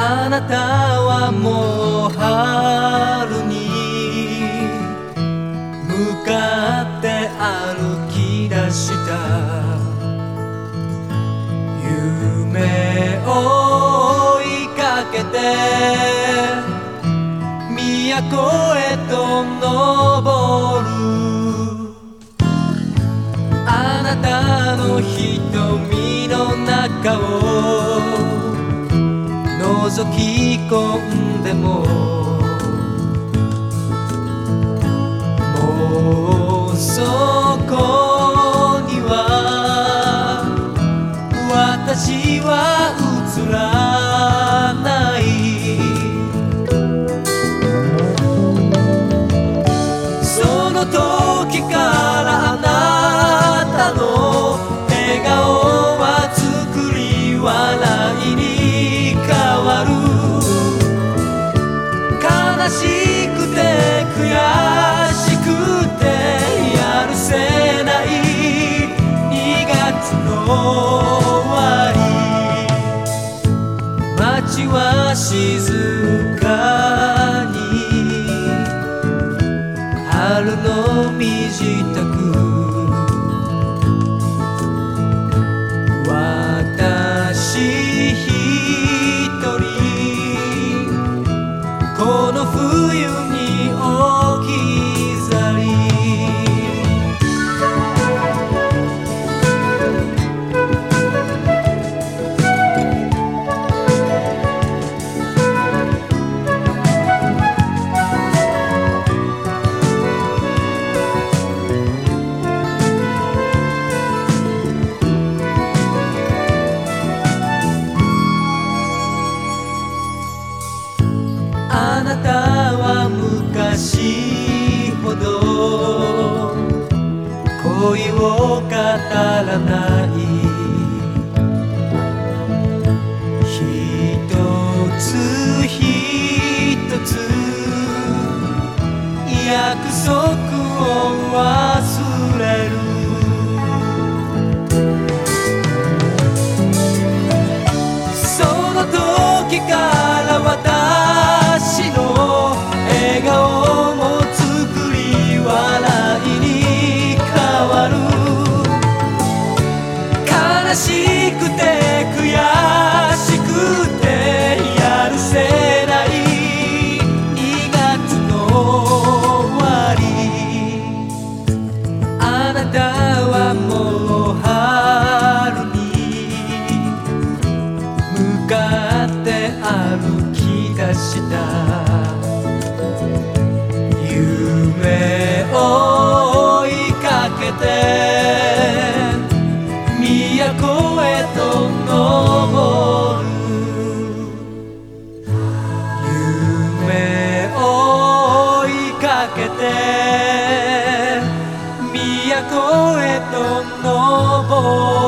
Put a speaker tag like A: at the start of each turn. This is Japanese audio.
A: あなたはもう春に向かって歩き出した夢を追いかけて都へと登るあなたの瞳の中を覗き込んでも。もうそこには私は映らない。その時なたは昔ほど恋を語らない。一つ一つ約束はもう春に向かって歩き出した。夢を追いかけて都へと登る。夢を追いかけて都へと登る